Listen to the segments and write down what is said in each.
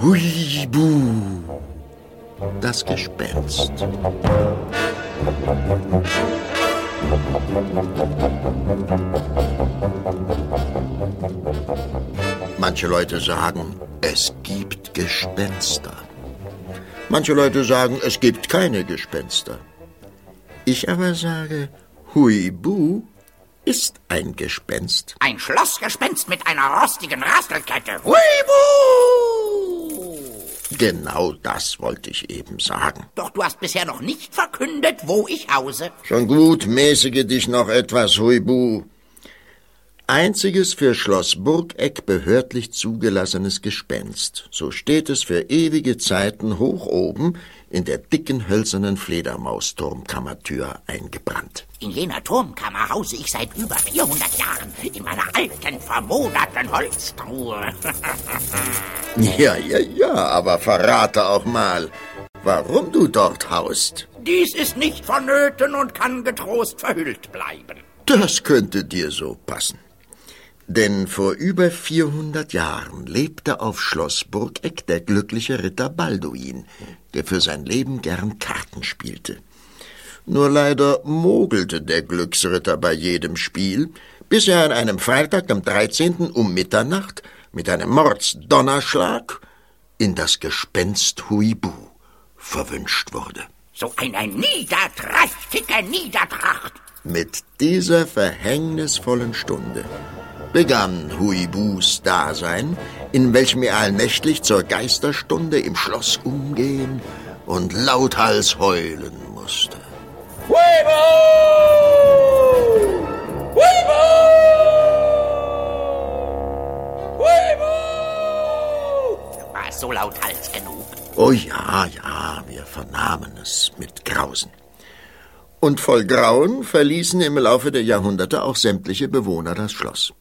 Huibu, das Gespenst. Manche Leute sagen, es gibt Gespenster. Manche Leute sagen, es gibt keine Gespenster. Ich aber sage, Huibu ist ein Gespenst. Ein Schlossgespenst mit einer rostigen Rastelkette. Huibu! Genau das wollte ich eben sagen. Doch du hast bisher noch nicht verkündet, wo ich hause. Schon gut, mäßige dich noch etwas, Huibu. Einziges für Schloss Burgeck behördlich zugelassenes Gespenst. So steht es für ewige Zeiten hoch oben in der dicken hölzernen Fledermausturmkammertür eingebrannt. In jener Turmkammer hause ich seit über 400 Jahren in meiner alten, vermoderten Holztruhe. ja, ja, ja, aber verrate auch mal, warum du dort haust. Dies ist nicht vonnöten und kann getrost verhüllt bleiben. Das könnte dir so passen. Denn vor über 400 Jahren lebte auf Schloss Burgeck der glückliche Ritter Balduin, der für sein Leben gern Karten spielte. Nur leider mogelte der Glücksritter bei jedem Spiel, bis er an einem Freitag am 13. um Mitternacht mit einem Mordsdonnerschlag in das Gespenst Huibu verwünscht wurde. So eine niederträchtige Niedertracht! Mit dieser verhängnisvollen Stunde begann Huibus Dasein, in welchem er allnächtlich zur Geisterstunde im Schloss umgehen und lauthals heulen musste. Huibu! Huibu! Huibu! War es so lauthals genug? Oh ja, ja, wir vernahmen es mit Grausen. Und voll Grauen verließen im Laufe der Jahrhunderte auch sämtliche Bewohner das Schloss.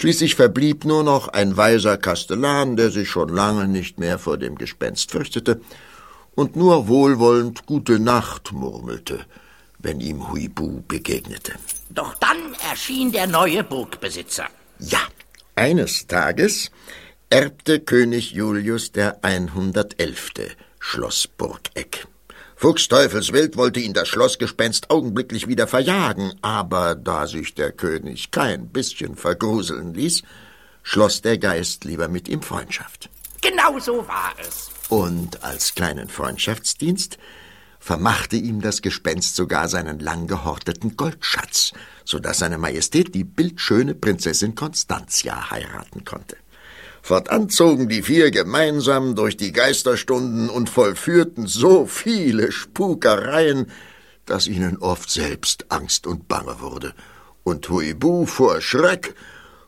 Schließlich verblieb nur noch ein weiser Kastellan, der sich schon lange nicht mehr vor dem Gespenst fürchtete und nur wohlwollend Gute Nacht murmelte, wenn ihm Huibu begegnete. Doch dann erschien der neue Burgbesitzer. Ja, eines Tages erbte König Julius der 111. Schloss Burgeck. Fuchsteufelswild wollte ihn das Schlossgespenst augenblicklich wieder verjagen, aber da sich der König kein bisschen vergruseln ließ, schloss der Geist lieber mit ihm Freundschaft. Genau so war es. Und als kleinen Freundschaftsdienst vermachte ihm das Gespenst sogar seinen lang gehorteten Goldschatz, so dass seine Majestät die bildschöne Prinzessin Constantia heiraten konnte. Fortan zogen die vier gemeinsam durch die Geisterstunden und vollführten so viele Spukereien, dass ihnen oft selbst Angst und Bange wurde, und Huibu vor Schreck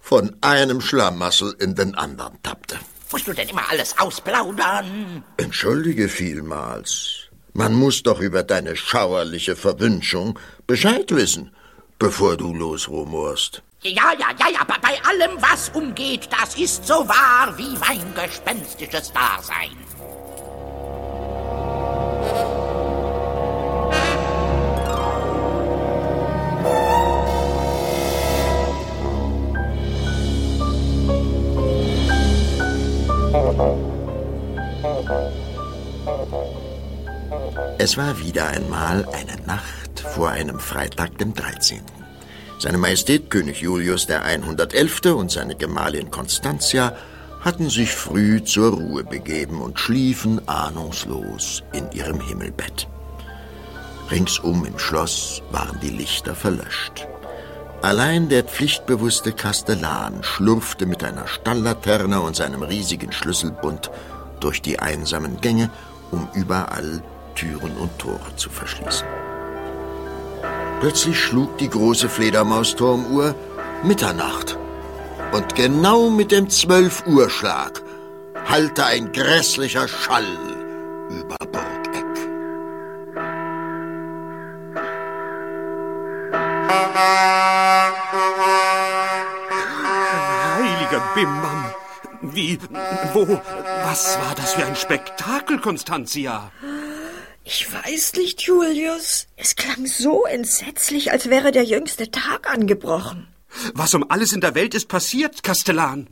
von einem Schlamassel in den anderen tappte. Musst du denn immer alles ausplaudern? Entschuldige vielmals. Man muss doch über deine schauerliche Verwünschung Bescheid wissen, bevor du losrumorst. Ja, ja, ja, ja, bei allem, was umgeht, das ist so wahr wie mein gespenstisches Dasein. Es war wieder einmal eine Nacht vor einem Freitag, dem 13. Seine Majestät König Julius der 111. und seine Gemahlin Constantia hatten sich früh zur Ruhe begeben und schliefen ahnungslos in ihrem Himmelbett. Ringsum im Schloss waren die Lichter verlöscht. Allein der pflichtbewusste Kastellan schlurfte mit einer Stalllaterne und seinem riesigen Schlüsselbund durch die einsamen Gänge, um überall Türen und Tore zu verschließen. Plötzlich schlug die große Fledermausturmuhr Mitternacht. Und genau mit dem Zwölf-Uhr-Schlag hallte ein grässlicher Schall über Burgeck. Heiliger Bimbam! Wie, wo, was war das für ein Spektakel, Constantia? Ich weiß nicht, Julius. Es klang so entsetzlich, als wäre der jüngste Tag angebrochen. Was um alles in der Welt ist passiert, Kastellan?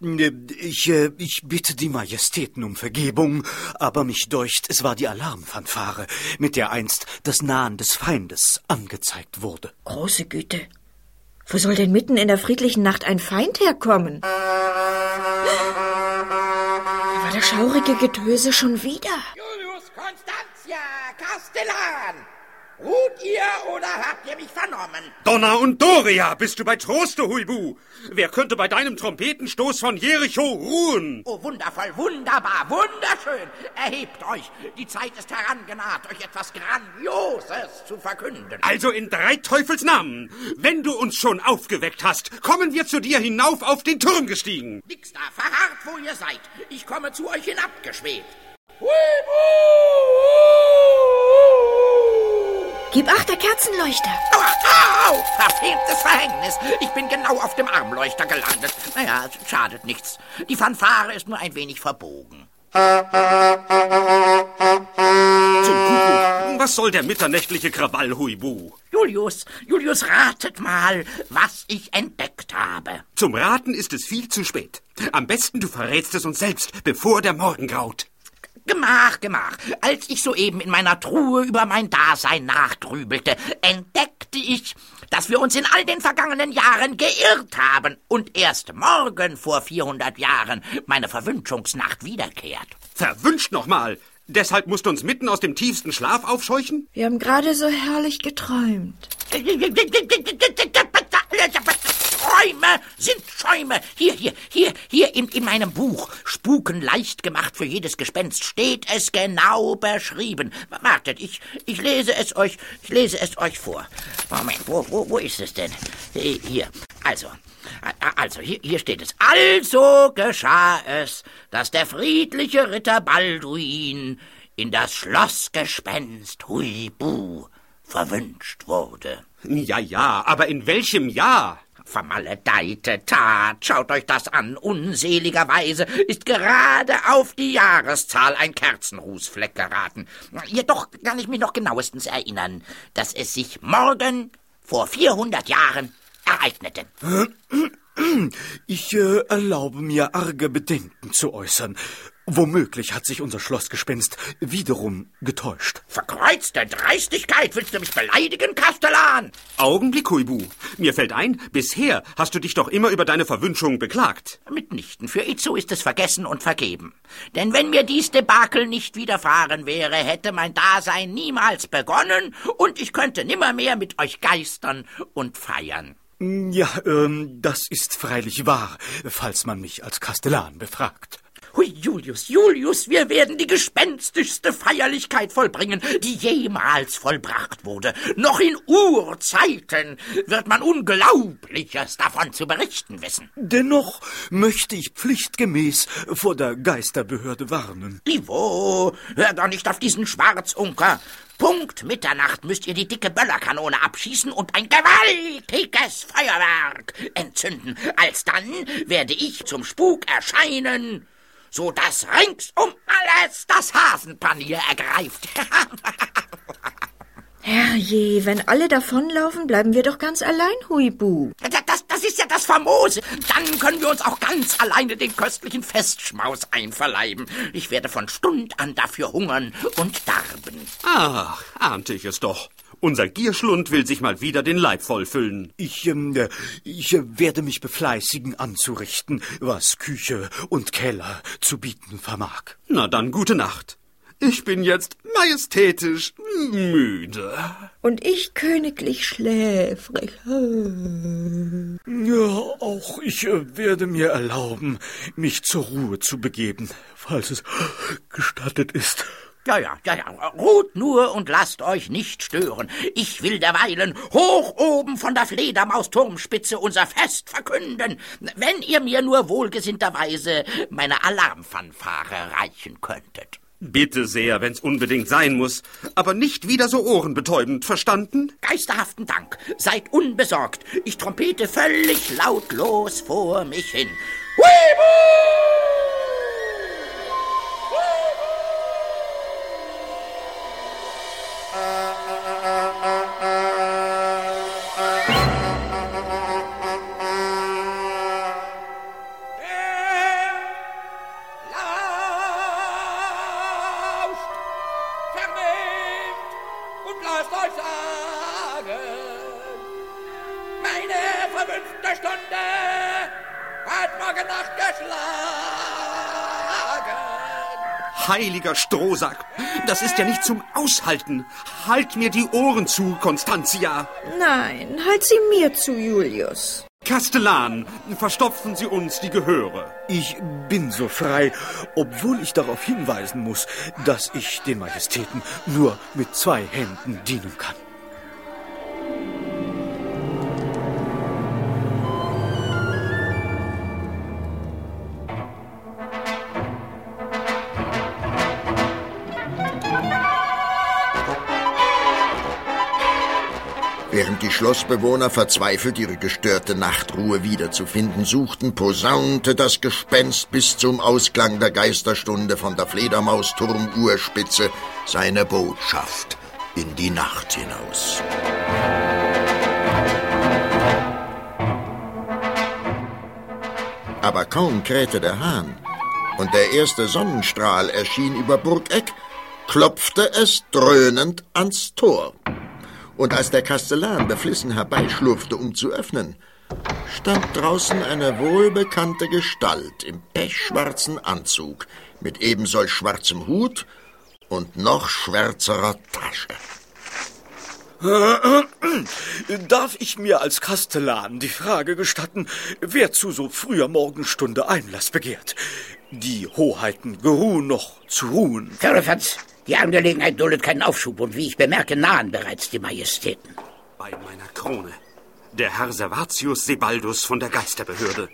Ich, äh, ich bitte die Majestäten um Vergebung, aber mich deucht, es war die Alarmfanfare, mit der einst das Nahen des Feindes angezeigt wurde. Große Güte. Wo soll denn mitten in der friedlichen Nacht ein Feind herkommen? Da war das schaurige Getöse schon wieder. Constantia, Kastellan! Ruht ihr oder habt ihr mich vernommen? Donna und Doria, bist du bei Troste, Huibu? Wer könnte bei deinem Trompetenstoß von Jericho ruhen? Oh, wundervoll, wunderbar, wunderschön. Erhebt euch. Die Zeit ist herangenaht, euch etwas Grandioses zu verkünden. Also in drei Teufels Namen. Wenn du uns schon aufgeweckt hast, kommen wir zu dir hinauf auf den Turm gestiegen. Nix da, verharrt, wo ihr seid. Ich komme zu euch hinabgeschwebt. Gib acht, der Kerzenleuchter. Au, au, verfehmtes Verhängnis. Ich bin genau auf dem Armleuchter gelandet. Naja, es schadet nichts. Die Fanfare ist nur ein wenig verbogen. Zum Kuckuck. Was soll der mitternächtliche Krawall, Huibu? Julius, Julius, ratet mal, was ich entdeckt habe. Zum Raten ist es viel zu spät. Am besten du verrätst es uns selbst, bevor der Morgen graut. Gemach, gemach. Als ich soeben in meiner Truhe über mein Dasein nachgrübelte, entdeckte ich, dass wir uns in all den vergangenen Jahren geirrt haben und erst morgen vor 400 Jahren meine Verwünschungsnacht wiederkehrt. Verwünscht nochmal. Deshalb musst du uns mitten aus dem tiefsten Schlaf aufscheuchen? Wir haben gerade so herrlich geträumt. Träume sind Schäume. Hier, hier, hier, hier in, in meinem Buch, Spuken leicht gemacht für jedes Gespenst, steht es genau beschrieben. Wartet, ich, ich lese es euch, ich lese es euch vor. Moment, wo, wo, wo ist es denn? Hier, also, also, hier, hier steht es. Also geschah es, dass der friedliche Ritter Balduin in das Schlossgespenst Huibu verwünscht wurde. Ja, ja, aber in welchem Jahr? Vermaledeite Tat, schaut euch das an. Unseligerweise ist gerade auf die Jahreszahl ein Kerzenrußfleck geraten. Jedoch kann ich mich noch genauestens erinnern, dass es sich morgen vor 400 Jahren ereignete. Ich äh, erlaube mir arge Bedenken zu äußern. Womöglich hat sich unser Schlossgespenst wiederum getäuscht. Verkreuzte Dreistigkeit, willst du mich beleidigen, Kastellan? Augenblick, Huibu. Mir fällt ein, bisher hast du dich doch immer über deine Verwünschung beklagt. Mitnichten. Für Itzo ist es vergessen und vergeben. Denn wenn mir dies Debakel nicht widerfahren wäre, hätte mein Dasein niemals begonnen und ich könnte nimmermehr mit euch geistern und feiern. Ja, ähm, das ist freilich wahr, falls man mich als Kastellan befragt. Hui, Julius, Julius, wir werden die gespenstischste Feierlichkeit vollbringen, die jemals vollbracht wurde. Noch in Urzeiten wird man Unglaubliches davon zu berichten wissen. Dennoch möchte ich pflichtgemäß vor der Geisterbehörde warnen. Ivo, hör doch nicht auf diesen Schwarzunker. Punkt Mitternacht müsst ihr die dicke Böllerkanone abschießen und ein gewaltiges Feuerwerk entzünden. Alsdann werde ich zum Spuk erscheinen so dass ringsum alles das Hasenpanier ergreift. Herrje, wenn alle davonlaufen, bleiben wir doch ganz allein, Huibu. Das, das, das ist ja das Famose. Dann können wir uns auch ganz alleine den köstlichen Festschmaus einverleiben. Ich werde von Stund an dafür hungern und darben. Ach, ahnte ich es doch. Unser Gierschlund will sich mal wieder den Leib vollfüllen. Ich, ähm, äh, ich werde mich befleißigen anzurichten, was Küche und Keller zu bieten vermag. Na dann gute Nacht. Ich bin jetzt majestätisch müde. Und ich königlich schläfrig. Ja, auch ich äh, werde mir erlauben, mich zur Ruhe zu begeben, falls es gestattet ist. Ja, ja, ja, ja. Ruht nur und lasst euch nicht stören. Ich will derweilen hoch oben von der Fledermausturmspitze unser Fest verkünden, wenn ihr mir nur wohlgesinnterweise meine Alarmfanfare reichen könntet. Bitte sehr, wenn's unbedingt sein muss, aber nicht wieder so ohrenbetäubend, verstanden? Geisterhaften Dank. Seid unbesorgt. Ich trompete völlig lautlos vor mich hin. Huibu! Heiliger Strohsack, das ist ja nicht zum Aushalten. Halt mir die Ohren zu, Constantia. Nein, halt sie mir zu, Julius. Kastellan, verstopfen Sie uns die Gehöre. Ich bin so frei, obwohl ich darauf hinweisen muss, dass ich den Majestäten nur mit zwei Händen dienen kann. Während die Schlossbewohner verzweifelt ihre gestörte Nachtruhe wiederzufinden suchten, posaunte das Gespenst bis zum Ausklang der Geisterstunde von der Fledermausturmuhrspitze seine Botschaft in die Nacht hinaus. Aber kaum krähte der Hahn und der erste Sonnenstrahl erschien über Burgeck, klopfte es dröhnend ans Tor. Und als der Kastellan beflissen herbeischlurfte, um zu öffnen, stand draußen eine wohlbekannte Gestalt im pechschwarzen Anzug mit ebensolch schwarzem Hut und noch schwärzerer Tasche. Darf ich mir als Kastellan die Frage gestatten, wer zu so früher Morgenstunde Einlass begehrt? Die Hoheiten geruhen noch zu ruhen. Firlefanz, die Angelegenheit duldet keinen Aufschub und wie ich bemerke, nahen bereits die Majestäten. Bei meiner Krone. Der Herr Servatius Sebaldus von der Geisterbehörde.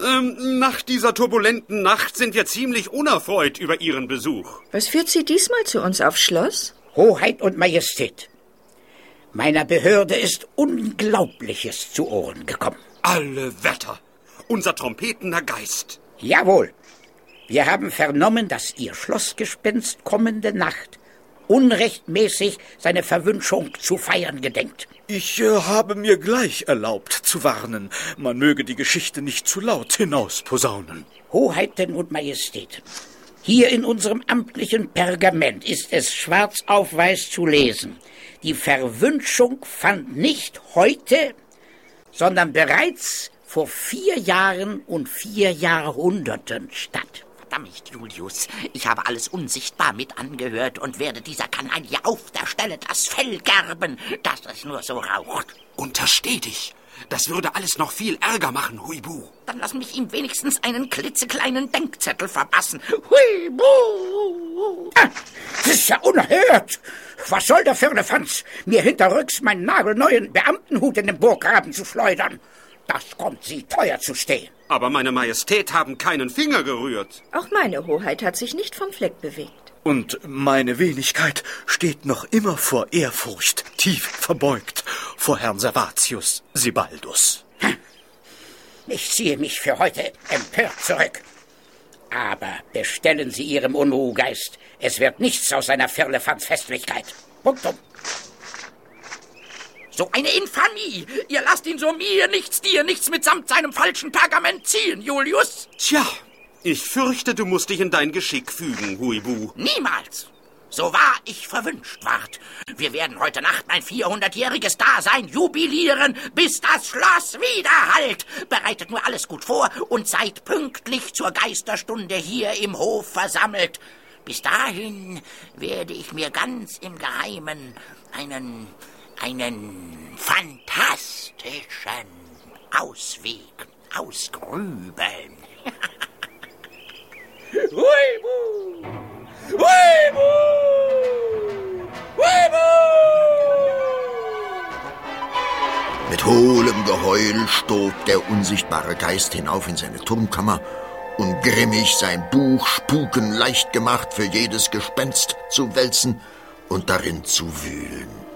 Ähm, nach dieser turbulenten Nacht sind wir ziemlich unerfreut über Ihren Besuch. Was führt Sie diesmal zu uns aufs Schloss? Hoheit und Majestät. Meiner Behörde ist Unglaubliches zu Ohren gekommen. Alle Wetter. Unser trompetender Geist. Jawohl. Wir haben vernommen, dass Ihr Schlossgespenst kommende Nacht unrechtmäßig seine Verwünschung zu feiern gedenkt. Ich äh, habe mir gleich erlaubt zu warnen, man möge die Geschichte nicht zu laut hinausposaunen. Hoheiten und Majestät. Hier in unserem amtlichen Pergament ist es schwarz auf weiß zu lesen. Die Verwünschung fand nicht heute, sondern bereits vor vier Jahren und vier Jahrhunderten statt. Verdammt, Julius, ich habe alles unsichtbar mit angehört und werde dieser Kanaille auf der Stelle das Fell gerben, dass es nur so raucht. Untersteh dich. Das würde alles noch viel Ärger machen, Huibu. Dann lass mich ihm wenigstens einen klitzekleinen Denkzettel verpassen. Huibu! Ah, Das ist ja unerhört! Was soll der Firlefanz, mir hinterrücks meinen nagelneuen Beamtenhut in den Burggraben zu schleudern? Das kommt sie teuer zu stehen. Aber meine Majestät haben keinen Finger gerührt. Auch meine Hoheit hat sich nicht vom Fleck bewegt. Und meine Wenigkeit steht noch immer vor Ehrfurcht, tief verbeugt vor Herrn Servatius Sibaldus. Ich ziehe mich für heute empört zurück. Aber bestellen Sie Ihrem Unruhgeist. Es wird nichts aus seiner Firlefanz-Festlichkeit. Punktum. So eine Infamie! Ihr lasst ihn so mir nichts, dir nichts mitsamt seinem falschen Pergament ziehen, Julius! Tja, ich fürchte, du musst dich in dein Geschick fügen, Huibu. Niemals! So wahr ich verwünscht ward. Wir werden heute Nacht mein 400-jähriges Dasein jubilieren, bis das Schloss widerhallt. Bereitet nur alles gut vor und seid pünktlich zur Geisterstunde hier im Hof versammelt. Bis dahin werde ich mir ganz im Geheimen einen, einen fantastischen Ausweg ausgrübeln. Huibu! Huibu! Huibu! Mit hohlem Geheul stob der unsichtbare Geist hinauf in seine Turmkammer, um grimmig sein Buch Spuken leicht gemacht für jedes Gespenst zu wälzen und darin zu wühlen.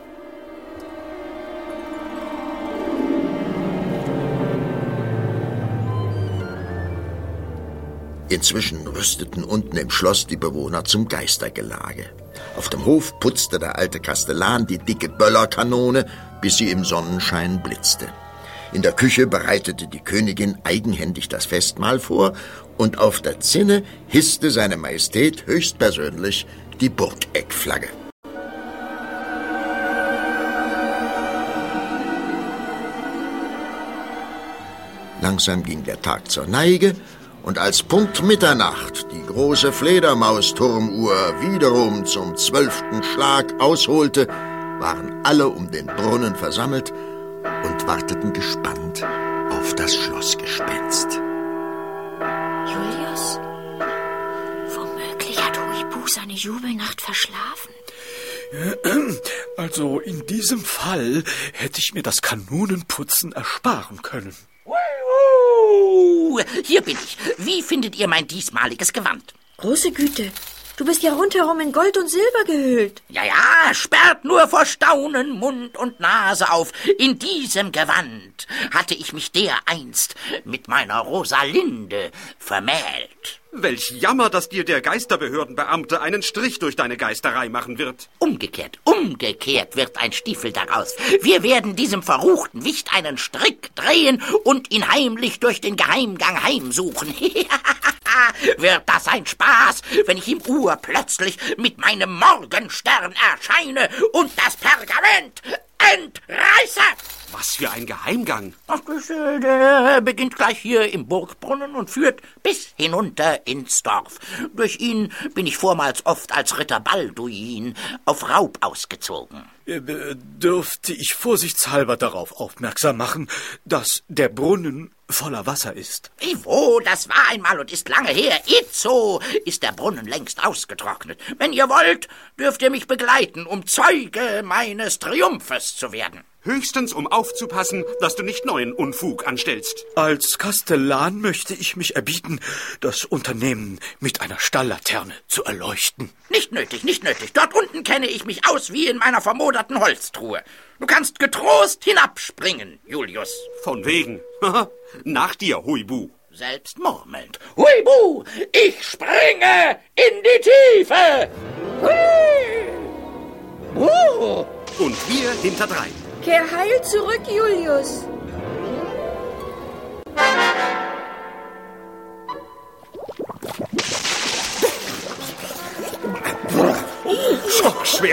Inzwischen rüsteten unten im Schloss die Bewohner zum Geistergelage. Auf dem Hof putzte der alte Kastellan die dicke Böllerkanone, bis sie im Sonnenschein blitzte. In der Küche bereitete die Königin eigenhändig das Festmahl vor und auf der Zinne hisste seine Majestät höchstpersönlich die Burgeckflagge. Langsam ging der Tag zur Neige, und als Punkt Mitternacht die große Fledermausturmuhr wiederum zum zwölften Schlag ausholte, waren alle um den Brunnen versammelt und warteten gespannt auf das Schlossgespenst. Julius, womöglich hat Huibu seine Jubelnacht verschlafen. Also in diesem Fall hätte ich mir das Kanonenputzen ersparen können. Hier bin ich. Wie findet ihr mein diesmaliges Gewand? Große Güte, du bist ja rundherum in Gold und Silber gehüllt. Ja, ja, sperrt nur vor Staunen Mund und Nase auf. In diesem Gewand hatte ich mich dereinst mit meiner Rosalinde vermählt. Welch Jammer, dass dir der Geisterbehördenbeamte einen Strich durch deine Geisterei machen wird. Umgekehrt, umgekehrt wird ein Stiefel daraus. Wir werden diesem verruchten Wicht einen Strick drehen und ihn heimlich durch den Geheimgang heimsuchen. wird das ein Spaß, wenn ich im urplötzlich mit meinem Morgenstern erscheine und das Pergament entreiße. Was für ein Geheimgang. Ach, das, äh, der beginnt gleich hier im Burgbrunnen und führt bis hinunter ins Dorf. Durch ihn bin ich vormals oft als Ritter Balduin auf Raub ausgezogen. Äh, Dürfte ich vorsichtshalber darauf aufmerksam machen, dass der Brunnen voller Wasser ist? Ivo, das war einmal und ist lange her. Itzo ist der Brunnen längst ausgetrocknet. Wenn ihr wollt, dürft ihr mich begleiten, um Zeuge meines Triumphes zu werden. Höchstens, um aufzupassen, dass du nicht neuen Unfug anstellst. Als Kastellan möchte ich mich erbieten, das Unternehmen mit einer Stalllaterne zu erleuchten. Nicht nötig, nicht nötig. Dort unten kenne ich mich aus wie in meiner vermoderten Holztruhe. Du kannst getrost hinabspringen, Julius. Von wegen. Nach dir, Huibu. Selbst murmelnd. Huibu, ich springe in die Tiefe. Hui! Uh. Und wir hinterdrein. Kehr heil zurück, Julius.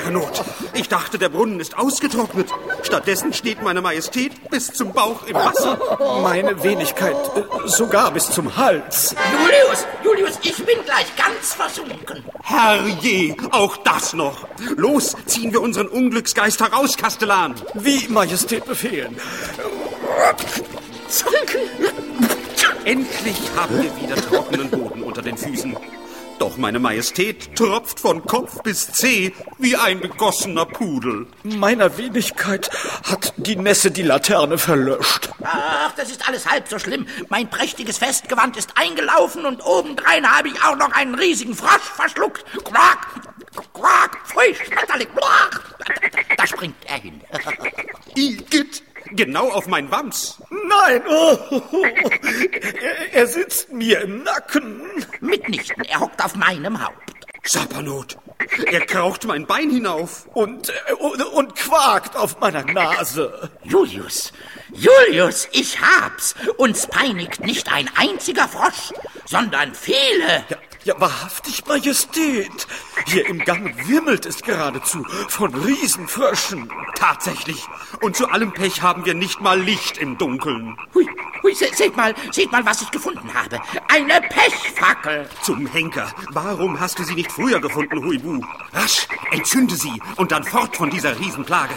Not. Ich dachte, der Brunnen ist ausgetrocknet. Stattdessen steht meine Majestät bis zum Bauch im Wasser. Meine Wenigkeit äh, sogar bis zum Hals. Julius, Julius, ich bin gleich ganz versunken. Herrje, auch das noch. Los, ziehen wir unseren Unglücksgeist heraus, Kastellan. Wie Majestät befehlen. Endlich haben wir wieder trockenen Boden unter den Füßen. Doch meine Majestät tropft von Kopf bis Zeh wie ein begossener Pudel. Meiner Wenigkeit hat die Nässe die Laterne verlöscht. Ach, das ist alles halb so schlimm. Mein prächtiges Festgewand ist eingelaufen und obendrein habe ich auch noch einen riesigen Frosch verschluckt. Quack, quack, pfui, schmetterling, quack. Da springt er hin. Igitt, genau auf mein Wams. Nein, oh, er, er sitzt mir im Nacken. Mitnichten, er hockt auf meinem Haupt. Sapperlot, er kraucht mein Bein hinauf. Und, äh, und, und quakt auf meiner Nase. Julius, Julius, ich hab's. Uns peinigt nicht ein einziger Frosch, sondern viele. Ja, ja, wahrhaftig, Majestät. Hier im Gang wimmelt es geradezu von Riesenfröschen. Tatsächlich. Und zu allem Pech haben wir nicht mal Licht im Dunkeln. Hui, hui, se, seht mal, seht mal, was ich gefunden habe. Eine Pechfackel. Zum Henker. Warum hast du sie nicht früher gefunden, Huibu? Rasch, entzünde sie und dann fort von dieser Riesenplage.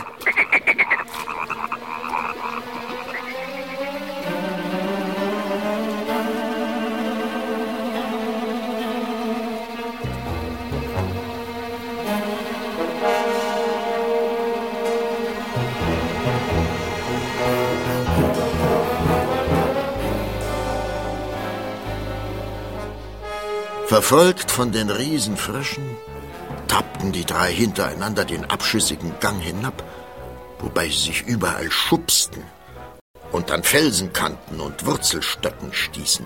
Verfolgt von den Riesenfröschen tappten die drei hintereinander den abschüssigen Gang hinab, wobei sie sich überall schubsten und an Felsenkanten und Wurzelstöcken stießen,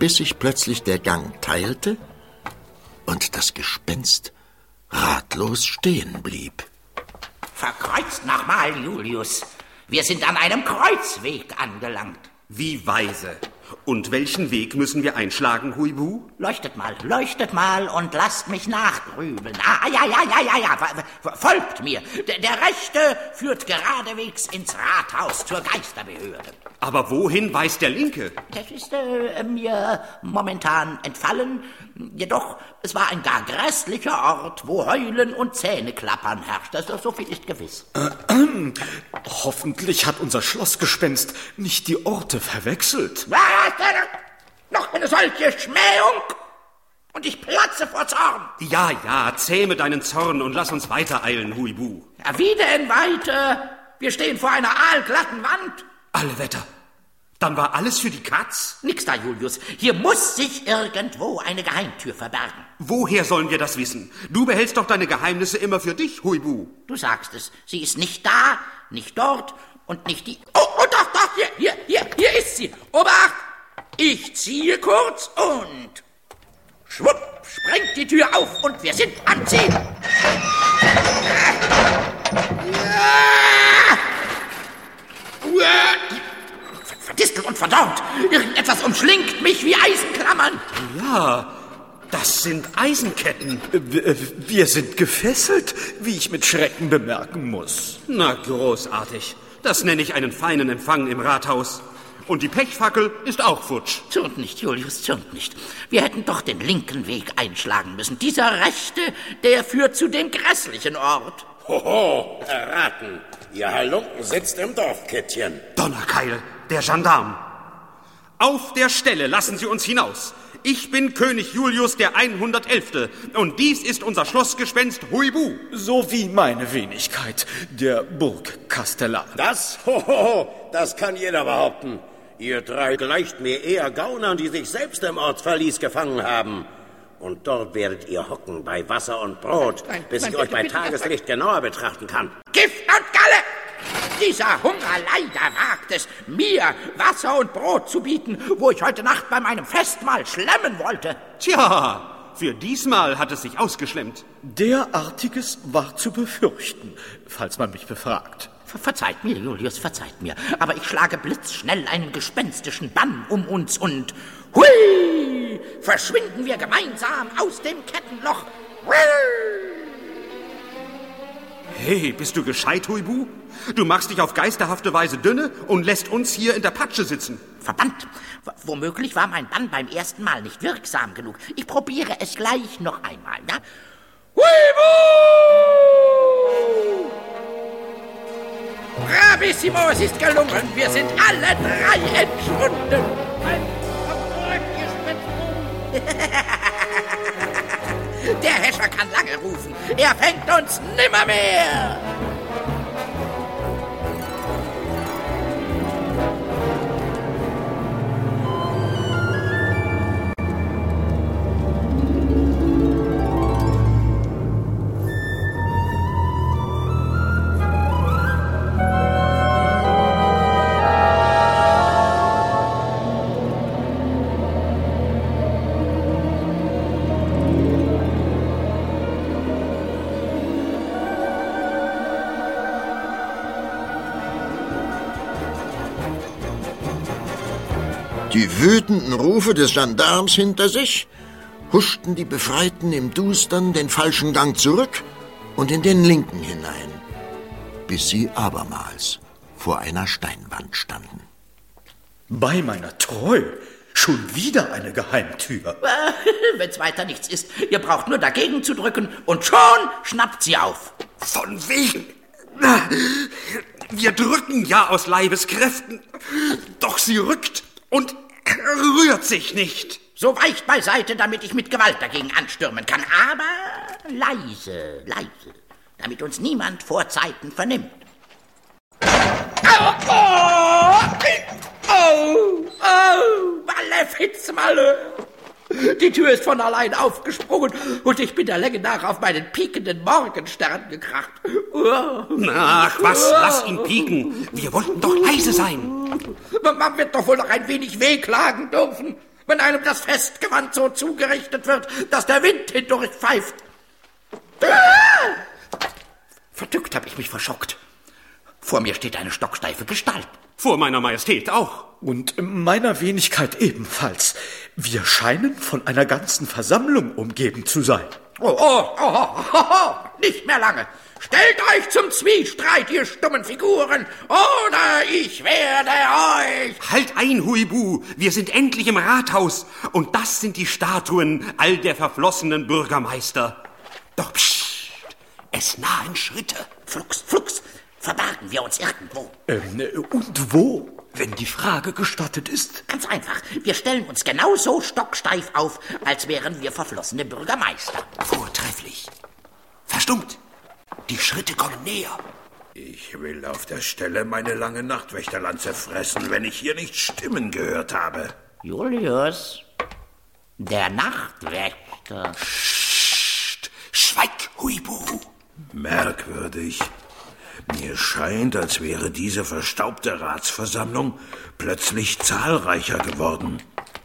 bis sich plötzlich der Gang teilte und das Gespenst ratlos stehen blieb. Verkreuzt nochmal, Julius. Wir sind an einem Kreuzweg angelangt. Wie weise. Und welchen Weg müssen wir einschlagen, Huibu? Leuchtet mal, leuchtet mal und lasst mich nachgrübeln. Ah, ja, ja, ja, ja, ja, folgt mir. Der, der Rechte führt geradewegs ins Rathaus zur Geisterbehörde. Aber wohin weist der Linke? Das ist äh, mir momentan entfallen. Jedoch, es war ein gar grässlicher Ort, wo Heulen und Zähneklappern herrscht. Also, so viel ist gewiss. Äh, äh, hoffentlich hat unser Schlossgespenst nicht die Orte verwechselt. Was? Noch eine solche Schmähung? Und ich platze vor Zorn. Ja, ja, zähme deinen Zorn und lass uns weitereilen, Huibu. Ja, wie denn weiter? Wir stehen vor einer aalglatten Wand. Alle Wetter. Dann war alles für die Katz? Nix da, Julius. Hier muss sich irgendwo eine Geheimtür verbergen. Woher sollen wir das wissen? Du behältst doch deine Geheimnisse immer für dich, Huibu. Du sagst es. Sie ist nicht da, nicht dort und nicht die... Oh, oh doch, doch, hier, hier, hier, hier ist sie. Obacht! Ich ziehe kurz und... Schwupp, sprengt die Tür auf und wir sind am Ziel. Verdistelt und verdorrt. Irgendetwas umschlingt mich wie Eisenklammern. Ja, das sind Eisenketten. Wir sind gefesselt, wie ich mit Schrecken bemerken muss. Na, großartig. Das nenne ich einen feinen Empfang im Rathaus. Und die Pechfackel ist auch futsch. Zürnt nicht, Julius, zürnt nicht. Wir hätten doch den linken Weg einschlagen müssen. Dieser rechte, der führt zu dem grässlichen Ort. Hoho, erraten. Ihr Halunken sitzt im Dorfkettchen. Donnerkeil, der Gendarm. Auf der Stelle lassen Sie uns hinaus. Ich bin König Julius der 111. Und dies ist unser Schlossgespenst Huibu. So wie meine Wenigkeit, der Burgkastellan. Das? Hohoho, das kann jeder behaupten. Ihr drei gleicht mir eher Gaunern, die sich selbst im Ortsverlies gefangen haben. Und dort werdet ihr hocken bei Wasser und Brot, nein, bis nein, ich bitte, euch bei bitte, Tageslicht genauer betrachten kann. Gift und Galle! Dieser Hungerleider wagt es, mir Wasser und Brot zu bieten, wo ich heute Nacht bei meinem Festmahl schlemmen wollte. Tja, für diesmal hat es sich ausgeschlemmt. Derartiges war zu befürchten, falls man mich befragt. Verzeiht mir, Julius, verzeiht mir, aber ich schlage blitzschnell einen gespenstischen Bann um uns und hui, verschwinden wir gemeinsam aus dem Kettenloch. Hey, bist du gescheit, Huibu? Du machst dich auf geisterhafte Weise dünne und lässt uns hier in der Patsche sitzen. Verbannt! W womöglich war mein Bann beim ersten Mal nicht wirksam genug. Ich probiere es gleich noch einmal, ja? Huibu! Bravissimo, es ist gelungen. Wir sind alle drei entschwunden. Der Häscher kann lange rufen. Er fängt uns nimmermehr. Wütenden Rufe des Gendarms hinter sich huschten die Befreiten im Dustern den falschen Gang zurück und in den linken hinein, bis sie abermals vor einer Steinwand standen. Bei meiner Treu schon wieder eine Geheimtür. Wenn's weiter nichts ist, ihr braucht nur dagegen zu drücken und schon schnappt sie auf. Von wegen. Wir drücken ja aus Leibeskräften, doch sie rückt und rührt sich nicht. So weicht beiseite, damit ich mit Gewalt dagegen anstürmen kann. Aber leise, leise, damit uns niemand vor Zeiten vernimmt. Au, oh, oh, oh, Malefiz, Malheur. Die Tür ist von allein aufgesprungen und ich bin der Länge nach auf meinen piekenden Morgenstern gekracht. Ach was, lass ihn pieken. Wir wollten doch leise sein. Man wird doch wohl noch ein wenig wehklagen dürfen, wenn einem das Festgewand so zugerichtet wird, dass der Wind hindurch pfeift. Verdückt habe ich mich verschockt. Vor mir steht eine stocksteife Gestalt. Vor meiner Majestät auch. Und meiner Wenigkeit ebenfalls. Wir scheinen von einer ganzen Versammlung umgeben zu sein. Oh, oh, oh, oh, oh, oh, nicht mehr lange. Stellt euch zum Zwiestreit, ihr stummen Figuren, oder ich werde euch. Halt ein, Huibu! Wir sind endlich im Rathaus. Und das sind die Statuen all der verflossenen Bürgermeister. Doch psst, es nahen Schritte. Flugs, flugs, verbergen wir uns irgendwo. Ähm, und wo, wenn die Frage gestattet ist? Ganz einfach. Wir stellen uns genauso stocksteif auf, als wären wir verflossene Bürgermeister. Vortrefflich. Verstummt. Die Schritte kommen näher. Ich will auf der Stelle meine lange Nachtwächterlanze fressen, wenn ich hier nicht Stimmen gehört habe. Julius, der Nachtwächter. Psst, schweig, Huibu. Merkwürdig. Mir scheint, als wäre diese verstaubte Ratsversammlung plötzlich zahlreicher geworden.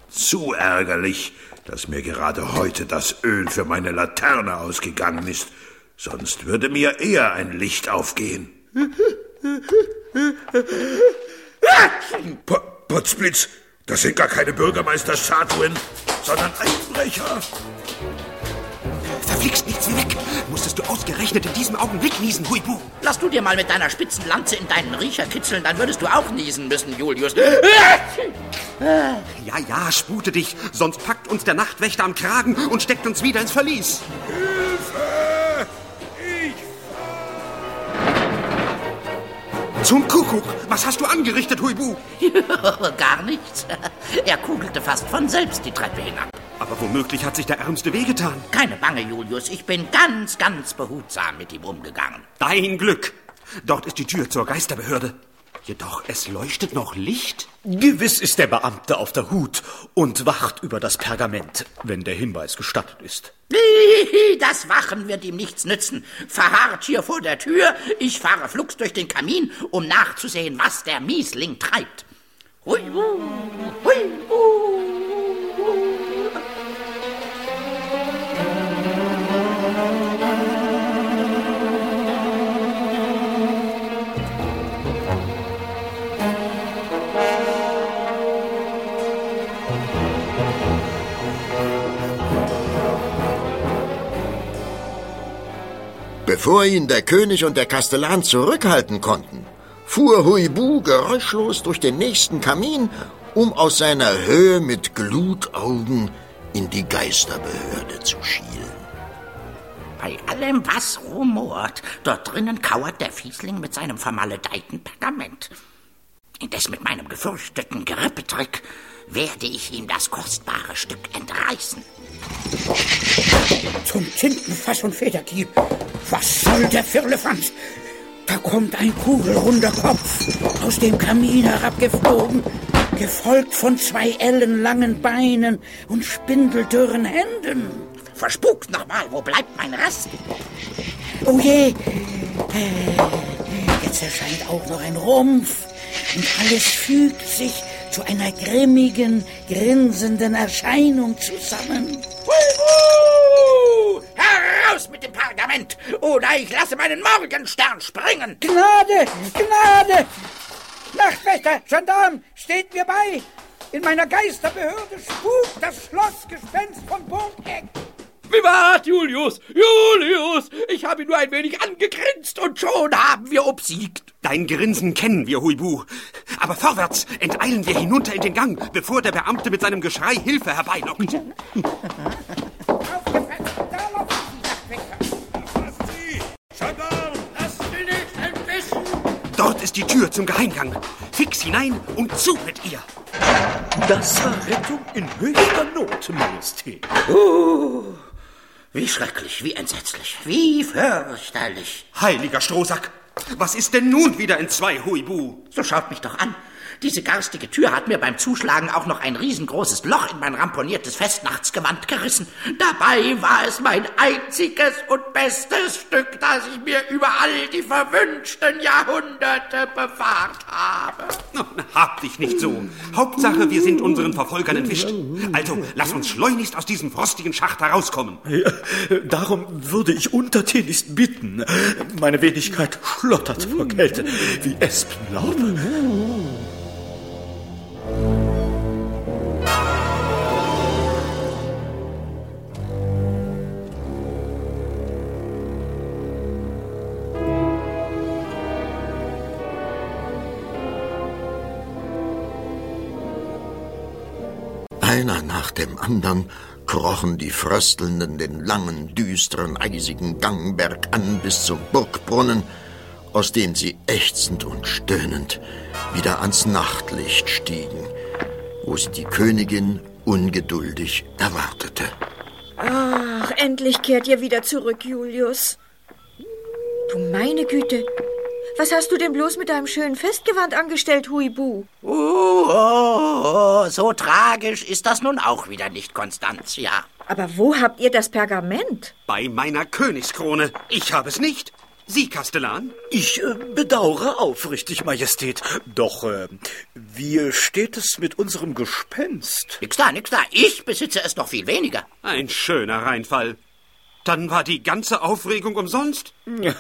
Zu ärgerlich, dass mir gerade heute das Öl für meine Laterne ausgegangen ist. Sonst würde mir eher ein Licht aufgehen. P Potzblitz, das sind gar keine Bürgermeisterstatuen, sondern Einbrecher. Verflixt nichts wie weg. Musstest du ausgerechnet in diesem Augenblick niesen, Huibu. Lass du dir mal mit deiner spitzen Lanze in deinen Riecher kitzeln, dann würdest du auch niesen müssen, Julius. Ja, ja, spute dich, sonst packt uns der Nachtwächter am Kragen und steckt uns wieder ins Verlies. Hilfe! Ich Zum Kuckuck, was hast du angerichtet, Huibu? Gar nichts. Er kugelte fast von selbst die Treppe hinab. Aber womöglich hat sich der Ärmste wehgetan. Keine Bange, Julius. Ich bin ganz, ganz behutsam mit ihm umgegangen. Dein Glück. Dort ist die Tür zur Geisterbehörde. Jedoch, es leuchtet noch Licht. Gewiss ist der Beamte auf der Hut und wacht über das Pergament, wenn der Hinweis gestattet ist. Das Wachen wird ihm nichts nützen. Verharrt hier vor der Tür. Ich fahre flugs durch den Kamin, um nachzusehen, was der Miesling treibt. Hui, hu, hui, hu. Bevor ihn der König und der Kastellan zurückhalten konnten, fuhr Huibu geräuschlos durch den nächsten Kamin, um aus seiner Höhe mit Glutaugen in die Geisterbehörde zu schielen. Bei allem, was rumort, dort drinnen kauert der Fiesling mit seinem vermaledeiten Pergament. Indes mit meinem gefürchteten Grippetrick werde ich ihm das kostbare Stück entreißen. Zum Tintenfass und Federkiel. Was soll der Firlefanz? Da kommt ein kugelrunder Kopf aus dem Kamin herabgeflogen, gefolgt von zwei ellenlangen Beinen und spindeldürren Händen. Verspukt nochmal, wo bleibt mein Rest? Oh je! Äh, Jetzt erscheint auch noch ein Rumpf und alles fügt sich zu einer grimmigen, grinsenden Erscheinung zusammen. Huibu! Heraus mit dem Pergament, oder ich lasse meinen Morgenstern springen. Gnade! Gnade! Nachtwächter, Gendarm, steht mir bei! In meiner Geisterbehörde spukt das Schlossgespenst von Burgeck. Privat, Julius! Julius! Ich habe ihn nur ein wenig angegrinst und schon haben wir obsiegt. Dein Grinsen kennen wir, Huibu. Aber vorwärts, enteilen wir hinunter in den Gang, bevor der Beamte mit seinem Geschrei Hilfe herbeilockt. Dort ist die Tür zum Geheimgang. Fix hinein und zu mit ihr. Das war Rettung in höchster Not, Majestät. Wie schrecklich, wie entsetzlich, wie fürchterlich. Heiliger Strohsack, was ist denn nun wieder in zwei, Huibu? So schaut mich doch an. Diese garstige Tür hat mir beim Zuschlagen auch noch ein riesengroßes Loch in mein ramponiertes Festnachtsgewand gerissen. Dabei war es mein einziges und bestes Stück, das ich mir über all die verwünschten Jahrhunderte bewahrt habe. Hab dich nicht so. Hauptsache, wir sind unseren Verfolgern entwischt. Also, lass uns schleunigst aus diesem frostigen Schacht herauskommen. Ja, darum würde ich untertänigst bitten. Meine Wenigkeit schlottert vor Kälte wie Espenlaub. Dem andern krochen die Fröstelnden den langen, düsteren, eisigen Gang bergan bis zum Burgbrunnen, aus dem sie ächzend und stöhnend wieder ans Nachtlicht stiegen, wo sie die Königin ungeduldig erwartete. Ach, endlich kehrt ihr wieder zurück, Julius. Du meine Güte, was hast du denn bloß mit deinem schönen Festgewand angestellt, Huibu? Uh, oh, oh, so tragisch ist das nun auch wieder nicht, Constantia. Aber wo habt ihr das Pergament? Bei meiner Königskrone. Ich habe es nicht. Sie, Kastellan? Ich äh, bedauere aufrichtig, Majestät. Doch äh, wie steht es mit unserem Gespenst? Nix da, nix da. Ich besitze es noch viel weniger. Ein schöner Reinfall. Dann war die ganze Aufregung umsonst?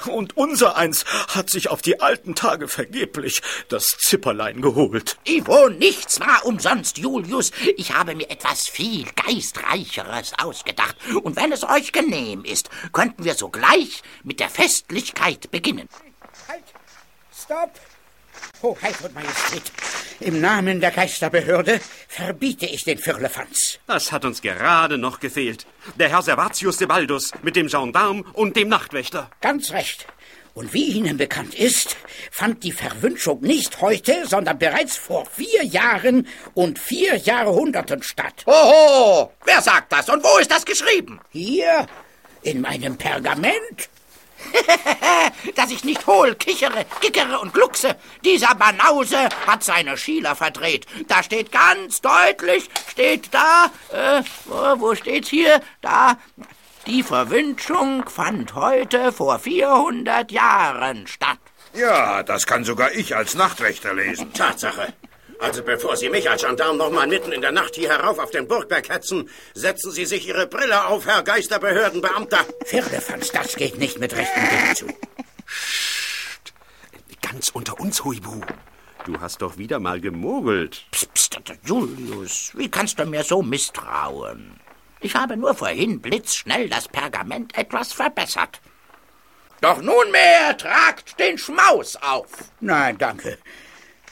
Und unser eins hat sich auf die alten Tage vergeblich das Zipperlein geholt. Ivo, nichts war umsonst, Julius. Ich habe mir etwas viel Geistreicheres ausgedacht. Und wenn es euch genehm ist, könnten wir sogleich mit der Festlichkeit beginnen. Halt! Stopp! Hoheit und Majestät, im Namen der Geisterbehörde verbiete ich den Firlefanz. Das hat uns gerade noch gefehlt. Der Herr Servatius Sebaldus mit dem Gendarm und dem Nachtwächter. Ganz recht. Und wie Ihnen bekannt ist, fand die Verwünschung nicht heute, sondern bereits vor vier Jahren und vier Jahrhunderten statt. Oho! Wer sagt das und wo ist das geschrieben? Hier, in meinem Pergament. Dass ich nicht hohl, kichere, gickere und gluckse. Dieser Banause hat seine Schieler verdreht. Da steht ganz deutlich, steht da, äh, wo, wo steht's hier? Da, die Verwünschung fand heute vor 400 Jahren statt. Ja, das kann sogar ich als Nachtwächter lesen. Tatsache. Also bevor Sie mich als Gendarm noch mal mitten in der Nacht hier herauf auf den Burgberg hetzen, setzen Sie sich Ihre Brille auf, Herr Geisterbehördenbeamter. Firlefanz, das geht nicht mit rechten Dingen zu. Psst. Ganz unter uns, Huibu. Du hast doch wieder mal gemogelt. Psst, psst, Julius, wie kannst du mir so misstrauen? Ich habe nur vorhin blitzschnell das Pergament etwas verbessert. Doch nunmehr tragt den Schmaus auf. Nein, danke.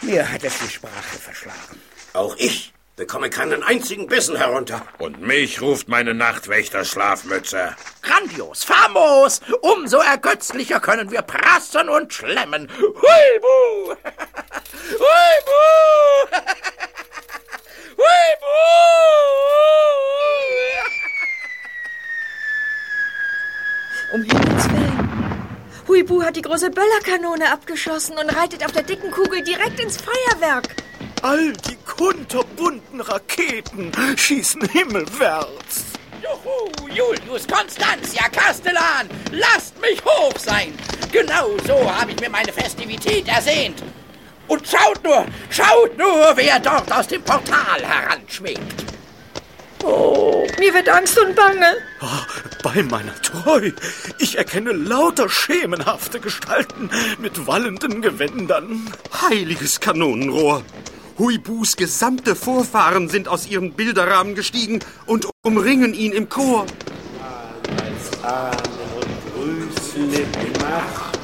Mir hat es die Sprache verschlagen. Auch ich bekomme keinen einzigen Bissen herunter. Und mich ruft meine Nachtwächter-Schlafmütze. Grandios, famos! Umso ergötzlicher können wir prassen und schlemmen. Huibu! Huibu! Huibu! Um Himmels Willen. Huibu hat die große Böllerkanone abgeschossen und reitet auf der dicken Kugel direkt ins Feuerwerk. All die kunterbunten Raketen schießen himmelwärts. Juhu, Julius, Constantia, Castellan, lasst mich hoch sein. Genau so habe ich mir meine Festivität ersehnt. Und schaut nur, schaut nur, wer dort aus dem Portal heranschwebt. Oh, mir wird Angst und Bange. Oh, bei meiner Treu, ich erkenne lauter schemenhafte Gestalten mit wallenden Gewändern. Heiliges Kanonenrohr. Huibus gesamte Vorfahren sind aus ihren Bilderrahmen gestiegen und umringen ihn im Chor. als Ahnen und grüßen die Macht,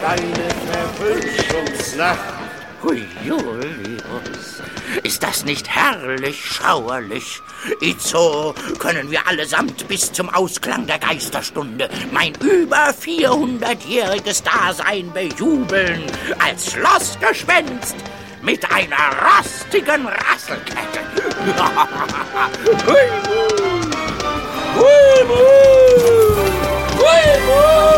deine Verwünschungsnacht. Hui, Julius, ist das nicht herrlich schauerlich? Itzo können wir allesamt bis zum Ausklang der Geisterstunde mein über 400-jähriges Dasein bejubeln als Schlossgespenst mit einer rostigen Rasselkette. Hui, Hui, Hui, Hui,